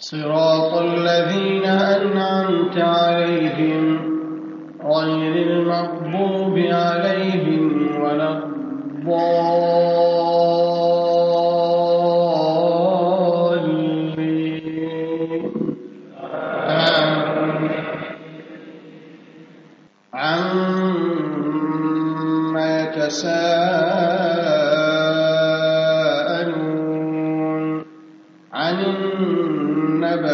صراط الذين أنعمت عليهم غير المغضوب عليهم ولا الضالين. عما يتساءلون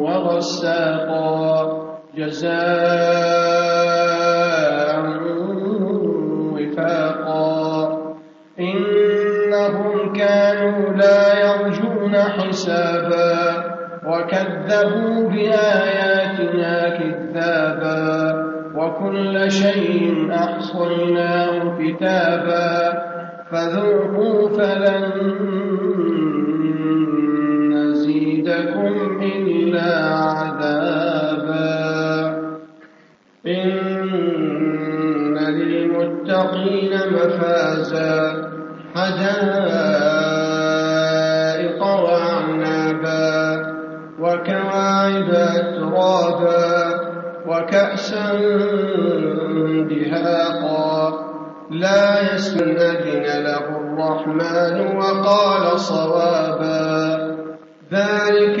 وغساقا. جزاء وفاقا. إنهم كانوا لا يرجون حسابا وكذبوا بآياتنا كذابا. وكل شيء أحصيناه كتابا. فذوقوا فلن نزيدكم إلا عذابا إن للمتقين مفازا حدائق وأعنابا وكواعب أترابا وكأسا دهاقا لا يسندن له الرحمن وقال صوابا ذلك